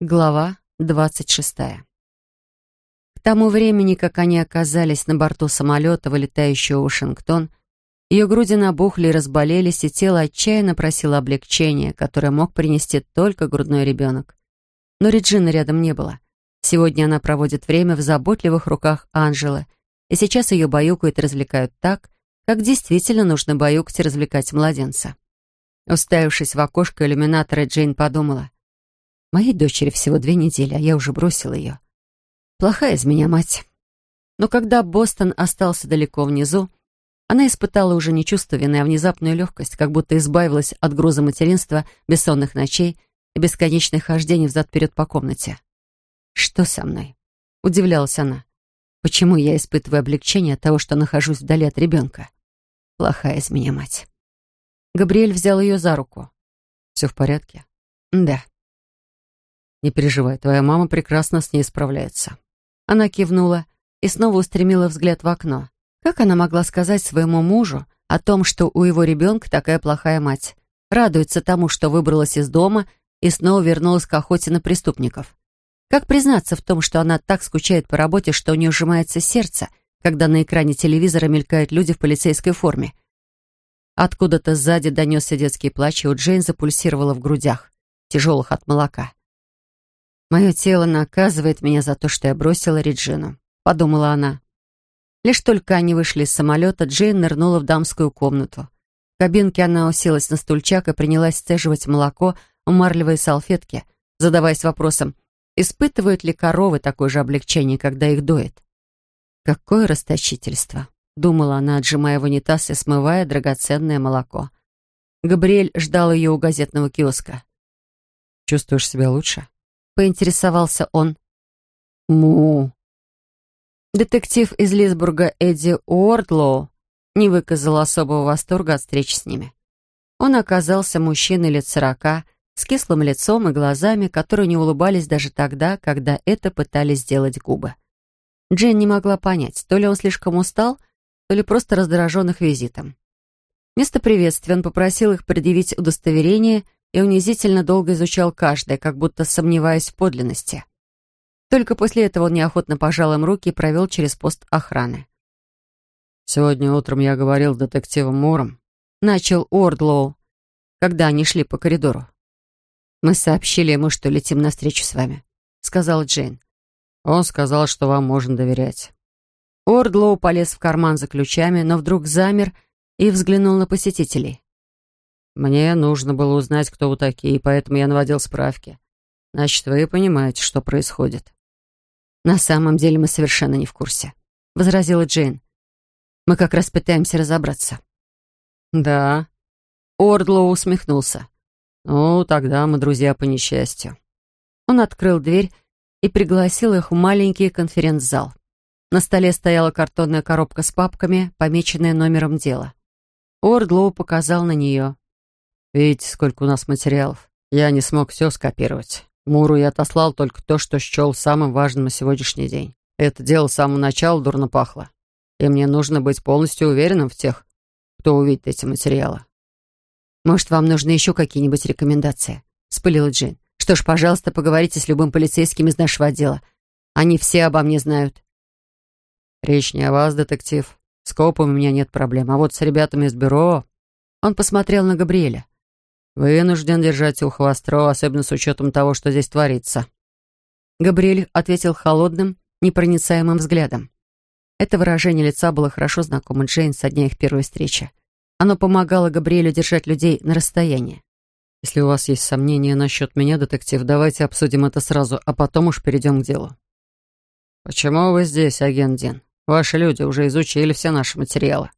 Глава двадцать шестая. К тому времени, как они оказались на борту самолета, вылетающего в Вашингтон, ее груди набухли и разболелись, и тело отчаянно просило облегчения, которое мог принести только грудной ребенок. Но Реджины рядом не было. Сегодня она проводит время в заботливых руках Анжелы, и сейчас ее баюкают и развлекают так, как действительно нужно баюкать и развлекать младенца. Уставившись в окошко иллюминатора, Джейн подумала, «Моей дочери всего две недели, а я уже бросила ее. Плохая из меня мать». Но когда Бостон остался далеко внизу, она испытала уже не чувство вины, а внезапную легкость, как будто избавилась от груза материнства, бессонных ночей и бесконечных хождений взад-вперед по комнате. «Что со мной?» — удивлялась она. «Почему я испытываю облегчение от того, что нахожусь вдали от ребенка? Плохая из меня мать». Габриэль взял ее за руку. «Все в порядке?» «Да». «Не переживай, твоя мама прекрасно с ней справляется». Она кивнула и снова устремила взгляд в окно. Как она могла сказать своему мужу о том, что у его ребенка такая плохая мать? Радуется тому, что выбралась из дома и снова вернулась к охоте на преступников. Как признаться в том, что она так скучает по работе, что у нее сжимается сердце, когда на экране телевизора мелькают люди в полицейской форме? Откуда-то сзади донесся детский плач, и у Джейн запульсировала в грудях, тяжелых от молока. «Мое тело наказывает меня за то, что я бросила Реджину», — подумала она. Лишь только они вышли из самолета, Джейн нырнула в дамскую комнату. В кабинке она уселась на стульчак и принялась сцеживать молоко в марлевые салфетки, задаваясь вопросом, испытывают ли коровы такое же облегчение, когда их доят. «Какое расточительство!» — думала она, отжимая в унитаз и смывая драгоценное молоко. Габриэль ждал ее у газетного киоска. «Чувствуешь себя лучше?» — поинтересовался он. «Му!» Детектив из Лисбурга Эдди Уордлоу не выказал особого восторга от встречи с ними. Он оказался мужчиной лет сорока, с кислым лицом и глазами, которые не улыбались даже тогда, когда это пытались сделать губы. Джейн не могла понять, то ли он слишком устал, то ли просто раздражен их визитом. Вместо приветствия он попросил их предъявить удостоверение и унизительно долго изучал каждое, как будто сомневаясь в подлинности. Только после этого он неохотно пожал им руки и провел через пост охраны. «Сегодня утром я говорил с детективом Муром», — начал Ордлоу, когда они шли по коридору. «Мы сообщили ему, что летим навстречу с вами», — сказал Джейн. «Он сказал, что вам можно доверять». Ордлоу полез в карман за ключами, но вдруг замер и взглянул на посетителей. «Мне нужно было узнать, кто вы такие, поэтому я наводил справки. Значит, вы понимаете, что происходит». «На самом деле мы совершенно не в курсе», — возразила Джейн. «Мы как раз пытаемся разобраться». «Да». Уордлоу усмехнулся. «Ну, тогда мы друзья по несчастью». Он открыл дверь и пригласил их в маленький конференц-зал. На столе стояла картонная коробка с папками, помеченная номером дела. Уордлоу показал на нее. «Видите, сколько у нас материалов. Я не смог все скопировать. Муру я отослал только то, что счел самым важным на сегодняшний день. Это дело с самого начала дурно пахло. И мне нужно быть полностью уверенным в тех, кто увидит эти материалы. «Может, вам нужны еще какие-нибудь рекомендации?» — спылила Джин. «Что ж, пожалуйста, поговорите с любым полицейским из нашего отдела. Они все обо мне знают». «Речь не о вас, детектив. С копом у меня нет проблем. А вот с ребятами из бюро...» Он посмотрел на Габриэля. «Вынужден держать ухо востро, особенно с учетом того, что здесь творится». Габриэль ответил холодным, непроницаемым взглядом. Это выражение лица было хорошо знакомо Джейн со дня их первой встречи. Оно помогало Габриэлю держать людей на расстоянии. «Если у вас есть сомнения насчет меня, детектив, давайте обсудим это сразу, а потом уж перейдем к делу». «Почему вы здесь, агент Дин? Ваши люди уже изучили все наши материалы».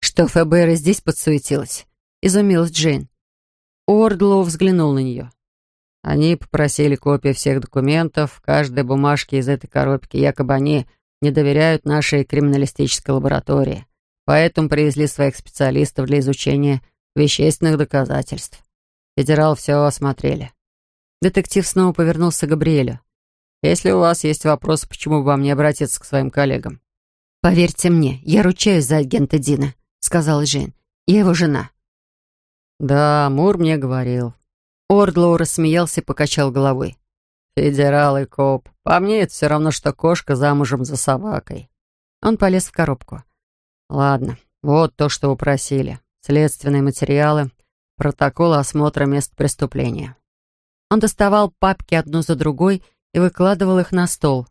«Что ФБР здесь подсуетилось?» — изумилась Джейн. Ордлоу взглянул на нее. Они попросили копии всех документов, каждой бумажки из этой коробки. Якобы они не доверяют нашей криминалистической лаборатории, поэтому привезли своих специалистов для изучения вещественных доказательств. Федерал все осмотрели. Детектив снова повернулся к Габриэлю. «Если у вас есть вопросы, почему бы вам не обратиться к своим коллегам?» «Поверьте мне, я ручаюсь за агента Дина», — сказала Джейн. «Я его жена». «Да, Мур мне говорил». Ордлоу рассмеялся и покачал головой. Федерал и коп. По мне это все равно, что кошка замужем за собакой. Он полез в коробку. Ладно, вот то, что вы просили. Следственные материалы, протокол осмотра мест преступления. Он доставал папки одну за другой и выкладывал их на стол.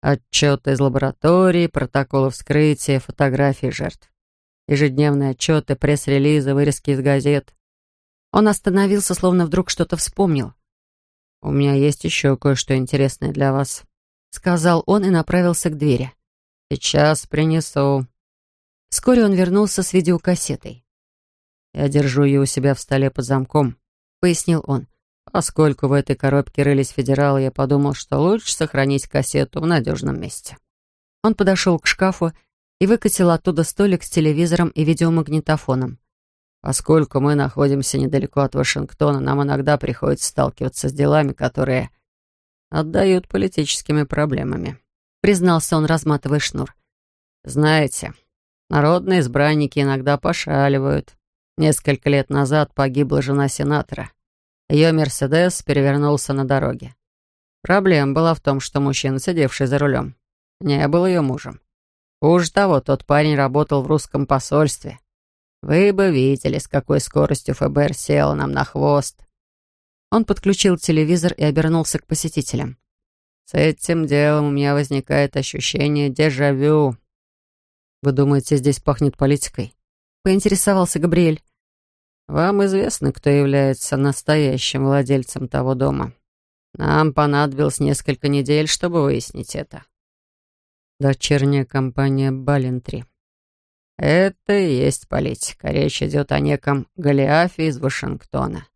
Отчеты из лаборатории, протоколы вскрытия, фотографии жертв. Ежедневные отчеты, пресс-релизы, вырезки из газет. Он остановился, словно вдруг что-то вспомнил. «У меня есть еще кое-что интересное для вас», — сказал он и направился к двери. «Сейчас принесу». Вскоре он вернулся с видеокассетой. «Я держу ее у себя в столе под замком», — пояснил он. Поскольку в этой коробке рылись федералы, я подумал, что лучше сохранить кассету в надежном месте. Он подошел к шкафу и выкатил оттуда столик с телевизором и видеомагнитофоном. Поскольку мы находимся недалеко от Вашингтона, нам иногда приходится сталкиваться с делами, которые отдают политическими проблемами», — признался он, разматывая шнур. «Знаете, народные избранники иногда пошаливают. Несколько лет назад погибла жена сенатора. Ее «Мерседес» перевернулся на дороге. Проблема была в том, что мужчина, сидевший за рулем, не был ее мужем. Хуже того, тот парень работал в русском посольстве. Вы бы видели, с какой скоростью ФБР сел нам на хвост. Он подключил телевизор и обернулся к посетителям. С этим делом у меня возникает ощущение дежавю. Вы думаете, здесь пахнет политикой? Поинтересовался Габриэль. Вам известно, кто является настоящим владельцем того дома. Нам понадобилось несколько недель, чтобы выяснить это. Дочерняя компания Балентри. Это и есть политика. Речь идет о неком Голиафе из Вашингтона.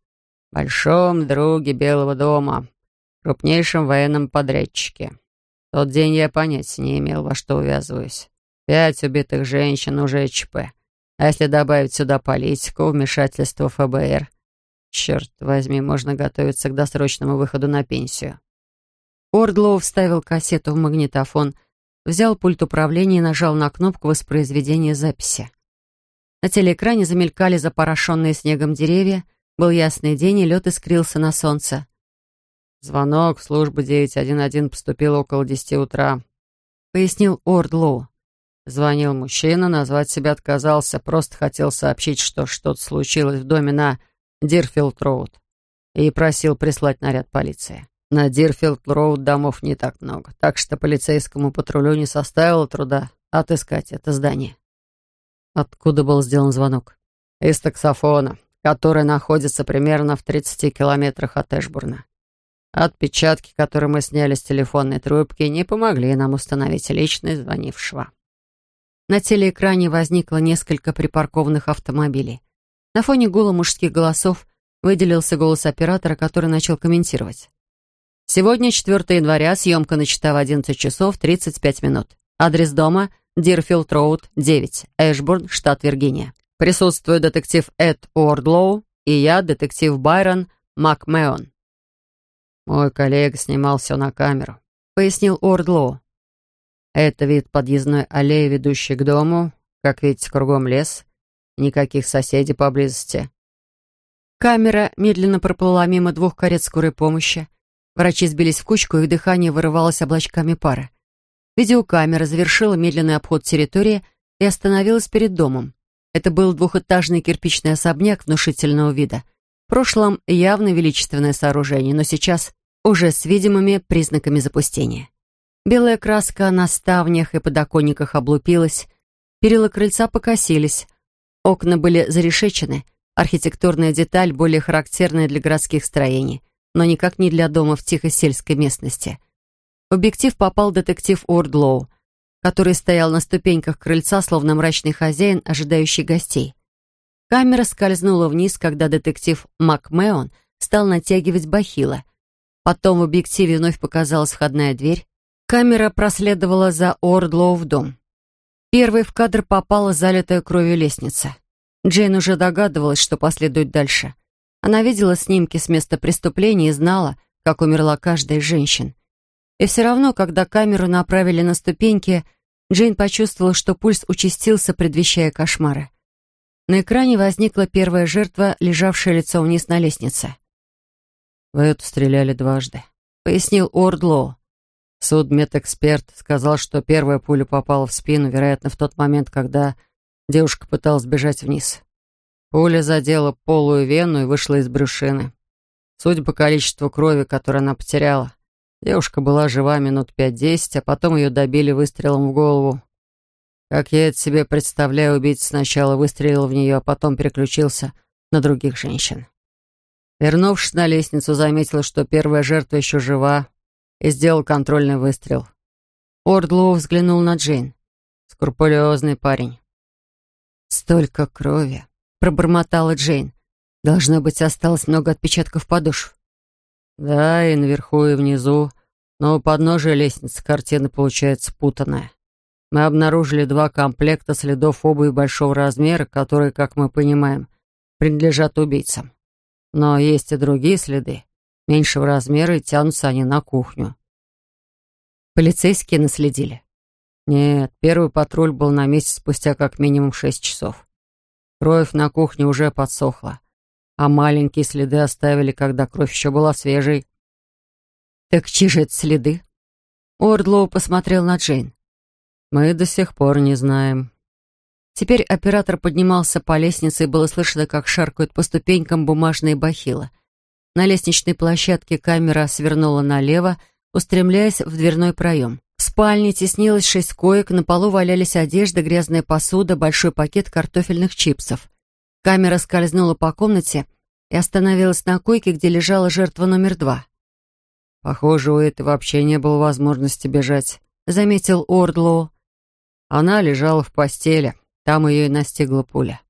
Большом друге Белого дома, крупнейшем военном подрядчике. В тот день я понятия не имел, во что увязываюсь. Пять убитых женщин уже ЧП. А если добавить сюда политику, вмешательство ФБР, черт возьми, можно готовиться к досрочному выходу на пенсию. Уордлоу вставил кассету в магнитофон, взял пульт управления и нажал на кнопку воспроизведения записи. На телеэкране замелькали запорошенные снегом деревья, был ясный день, и лед искрился на солнце. «Звонок в службу 911 поступил около десяти утра», — пояснил Уордлоу. Звонил мужчина, назвать себя отказался, просто хотел сообщить, что что-то случилось в доме на Дирфилд-Роуд и просил прислать наряд полиции. На Дирфилд-Роуд домов не так много, так что полицейскому патрулю не составило труда отыскать это здание. Откуда был сделан звонок? Из таксофона, который находится примерно в 30 километрах от Эшбурна. Отпечатки, которые мы сняли с телефонной трубки, не помогли нам установить личность звонившего. На телеэкране возникло несколько припаркованных автомобилей. На фоне гула мужских голосов выделился голос оператора, который начал комментировать. Сегодня, 4 января, съемка начата в 11 часов 35 минут. Адрес дома – Дирфилд Роуд, 9, Эшбурн, штат Виргиния. Присутствует детектив Эд Уордлоу и я, детектив Байрон Макмеон. «Мой коллега снимал все на камеру», — пояснил Уордлоу. Это вид подъездной аллеи, ведущей к дому. Как видите, кругом лес. Никаких соседей поблизости. Камера медленно проплыла мимо двух карет скорой помощи. Врачи сбились в кучку, и дыхание вырывалось облачками пара. Видеокамера завершила медленный обход территории и остановилась перед домом. Это был двухэтажный кирпичный особняк внушительного вида. В прошлом явно величественное сооружение, но сейчас уже с видимыми признаками запустения. Белая краска на ставнях и подоконниках облупилась, перила крыльца покосились, окна были зарешечены, архитектурная деталь более характерная для городских строений, но никак не для дома в тихой сельской местности. В объектив попал детектив Уордлоу, который стоял на ступеньках крыльца, словно мрачный хозяин, ожидающий гостей. Камера скользнула вниз, когда детектив Макмеон стал натягивать бахила. Потом в объективе вновь показалась входная дверь, Камера проследовала за Ордлоу в дом. Первой в кадр попала залитая кровью лестница. Джейн уже догадывалась, что последует дальше. Она видела снимки с места преступления и знала, как умерла каждая из женщин. И все равно, когда камеру направили на ступеньки, Джейн почувствовала, что пульс участился, предвещая кошмары. На экране возникла первая жертва, лежавшая лицом вниз на лестнице. «В эту стреляли дважды», — пояснил Ордлоу. Судмедэксперт сказал, что первая пуля попала в спину, вероятно, в тот момент, когда девушка пыталась бежать вниз. Пуля задела полую вену и вышла из брюшины. Судя по количеству крови, которое она потеряла, девушка была жива минут пять-десять, а потом ее добили выстрелом в голову. Как я это себе представляю, убийца сначала выстрелил в нее, а потом переключился на других женщин. Вернувшись на лестницу, заметила, что первая жертва еще жива, и сделал контрольный выстрел. Ордлоу взглянул на Джейн. Скрупулезный парень. «Столько крови!» — пробормотала Джейн. «Должно быть, осталось много отпечатков подошв». «Да, и наверху, и внизу, но у подножия лестницы картина получается путанная. Мы обнаружили два комплекта следов обуви большого размера, которые, как мы понимаем, принадлежат убийцам. Но есть и другие следы, меньшего размера, и тянутся они на кухню. Полицейские наследили? Нет, первый патруль был на месте спустя как минимум шесть часов. Кровь на кухне уже подсохла, а маленькие следы оставили, когда кровь еще была свежей. Так чьи же это следы? Ордлоу посмотрел на Джейн. Мы до сих пор не знаем. Теперь оператор поднимался по лестнице, и было слышно, как шаркают по ступенькам бумажные бахилы. На лестничной площадке камера свернула налево, устремляясь в дверной проем. Спальне теснилось шесть коек, на полу валялись одежда, грязная посуда, большой пакет картофельных чипсов. Камера скользнула по комнате и остановилась на койке, где лежала жертва номер два. «Похоже, у этой вообще не было возможности бежать», — заметил Ордлоу. Она лежала в постели, там ее и настигла пуля.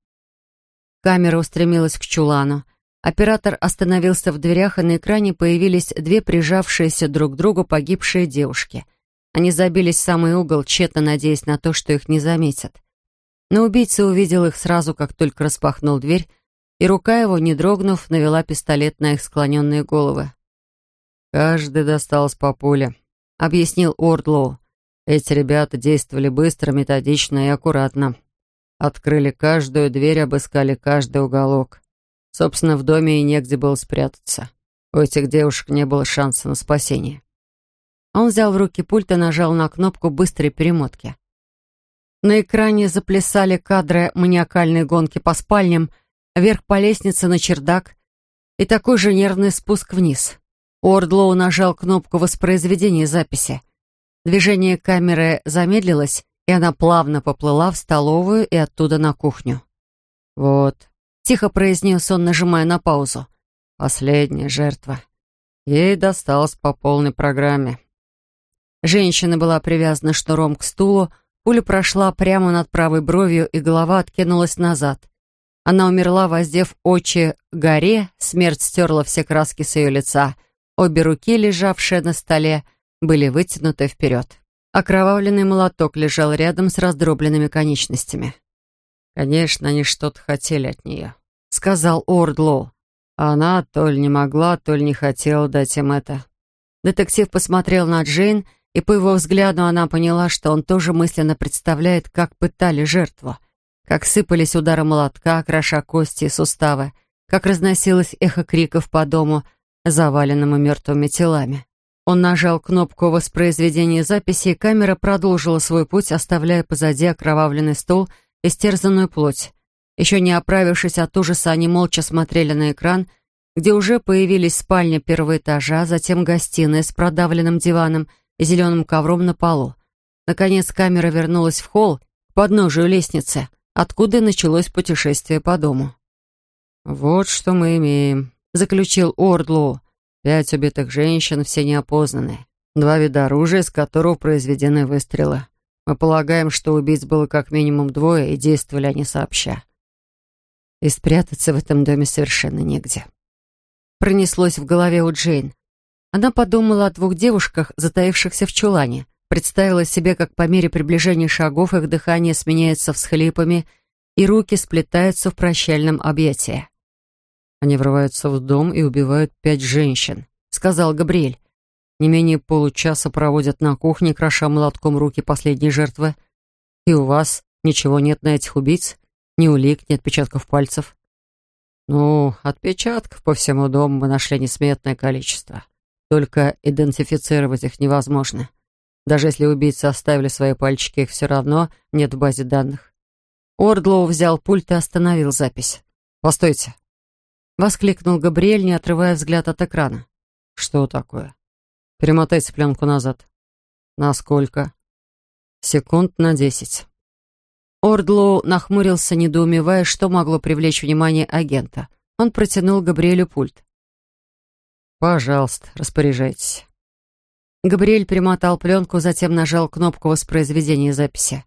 Камера устремилась к чулану. Оператор остановился в дверях, и на экране появились две прижавшиеся друг к другу погибшие девушки. Они забились в самый угол, тщетно надеясь на то, что их не заметят. Но убийца увидел их сразу, как только распахнул дверь, и рука его, не дрогнув, навела пистолет на их склоненные головы. «Каждый достался по пуле», — объяснил Ордлоу. «Эти ребята действовали быстро, методично и аккуратно. Открыли каждую дверь, обыскали каждый уголок. Собственно, в доме и негде было спрятаться. У этих девушек не было шанса на спасение. Он взял в руки пульт и нажал на кнопку быстрой перемотки. На экране заплясали кадры маниакальной гонки по спальням, вверх по лестнице на чердак и такой же нервный спуск вниз. Ордлоу нажал кнопку воспроизведения записи. Движение камеры замедлилось, и она плавно поплыла в столовую и оттуда на кухню. «Вот», Тихо произнес он, нажимая на паузу. Последняя жертва. Ей досталось по полной программе. Женщина была привязана шнуром к стулу, пуля прошла прямо над правой бровью, и голова откинулась назад. Она умерла, воздев очи горе, смерть стерла все краски с ее лица. Обе руки, лежавшие на столе, были вытянуты вперед. Окровавленный молоток лежал рядом с раздробленными конечностями. «Конечно, они что-то хотели от нее», — сказал Ордлоу. она то ли не могла, то ли не хотела дать им это. Детектив посмотрел на Джейн, и по его взгляду она поняла, что он тоже мысленно представляет, как пытали жертву, как сыпались удары молотка, кроша кости и суставы, как разносилось эхо криков по дому, заваленному мертвыми телами. Он нажал кнопку воспроизведения записи, и камера продолжила свой путь, оставляя позади окровавленный стол — истерзанную плоть. Еще не оправившись от ужаса, они молча смотрели на экран, где уже появились спальня первого этажа, затем гостиная с продавленным диваном и зеленым ковром на полу. Наконец камера вернулась в холл, к подножию лестницы, откуда началось путешествие по дому. «Вот что мы имеем», — заключил Ордлоу. «Пять убитых женщин, все неопознанные. Два вида оружия, из которого произведены выстрелы. Мы полагаем, что убийц было как минимум двое, и действовали они сообща. И спрятаться в этом доме совершенно негде. Пронеслось в голове у Джейн. Она подумала о двух девушках, затаившихся в чулане, представила себе, как по мере приближения шагов их дыхание сменяется всхлипами, и руки сплетаются в прощальном объятии. «Они врываются в дом и убивают пять женщин», — сказал Габриэль. Не менее получаса проводят на кухне, кроша молотком руки последней жертвы. И у вас ничего нет на этих убийц? Ни улик, ни отпечатков пальцев? Ну, отпечатков по всему дому мы нашли несметное количество. Только идентифицировать их невозможно. Даже если убийцы оставили свои пальчики, их все равно нет в базе данных. Уордлоу взял пульт и остановил запись. «Постойте!» — воскликнул Габриэль, не отрывая взгляд от экрана. «Что такое?» «Перемотайте пленку назад». «Насколько?» «Секунд на десять». Уордлоу нахмурился, недоумевая, что могло привлечь внимание агента. Он протянул Габриэлю пульт. «Пожалуйста, распоряжайтесь». Габриэль перемотал пленку, затем нажал кнопку воспроизведения записи.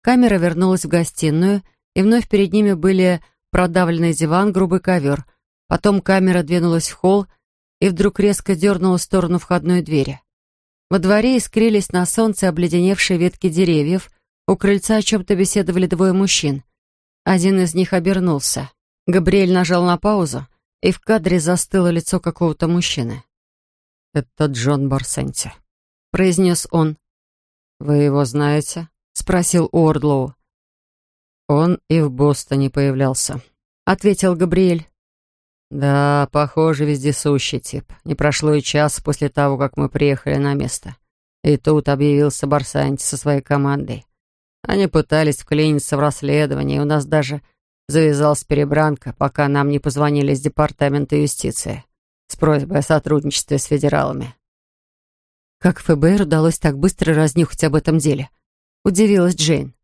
Камера вернулась в гостиную, и вновь перед ними были продавленный диван, грубый ковер. Потом камера двинулась в холл и вдруг резко дернула в сторону входной двери. Во дворе искрились на солнце обледеневшие ветки деревьев, у крыльца о чем-то беседовали двое мужчин. Один из них обернулся. Габриэль нажал на паузу, и в кадре застыло лицо какого-то мужчины. «Это Джон Барсенти», — произнес он. «Вы его знаете?» — спросил Уордлоу. «Он и в Бостоне появлялся», — ответил Габриэль. «Да, похоже, вездесущий тип. Не прошло и час после того, как мы приехали на место. И тут объявился Барсанти со своей командой. Они пытались вклиниться в расследование, и у нас даже завязалась перебранка, пока нам не позвонили из Департамента юстиции с просьбой о сотрудничестве с федералами. «Как ФБР удалось так быстро разнюхать об этом деле?» — удивилась Джейн.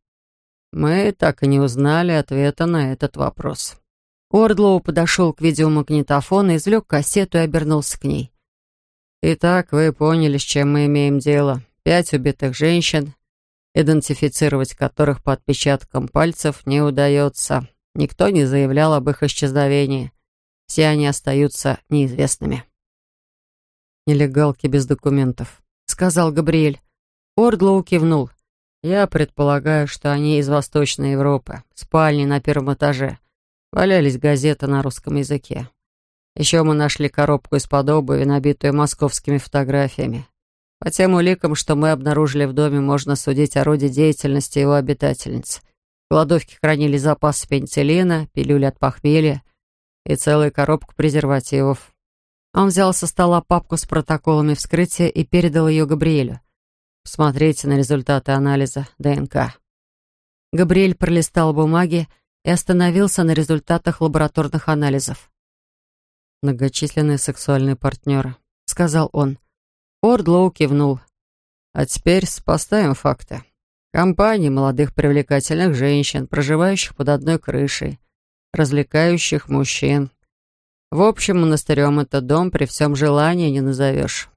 «Мы так и не узнали ответа на этот вопрос». Ордлоу подошел к видеомагнитофону, извлек кассету и обернулся к ней. «Итак, вы поняли, с чем мы имеем дело. Пять убитых женщин, идентифицировать которых по отпечаткам пальцев не удается. Никто не заявлял об их исчезновении. Все они остаются неизвестными. «Нелегалки без документов», — сказал Габриэль. Ордлоу кивнул. «Я предполагаю, что они из Восточной Европы, спальни на первом этаже. Валялись газеты на русском языке. Еще мы нашли коробку из-под обуви, набитую московскими фотографиями. По тем уликам, что мы обнаружили в доме, можно судить о роде деятельности его обитательниц. Кладовке хранили запасы пенициллина, пилюли от похмелья и целую коробку презервативов. Он взял со стола папку с протоколами вскрытия и передал ее Габриэлю. «Посмотрите на результаты анализа ДНК». Габриэль пролистал бумаги и остановился на результатах лабораторных анализов. «Многочисленные сексуальные партнеры», — сказал он. Ордлоу кивнул. А теперь поставим факты. Компания молодых привлекательных женщин, проживающих под одной крышей, развлекающих мужчин. В общем, монастырем этот дом при всем желании не назовешь.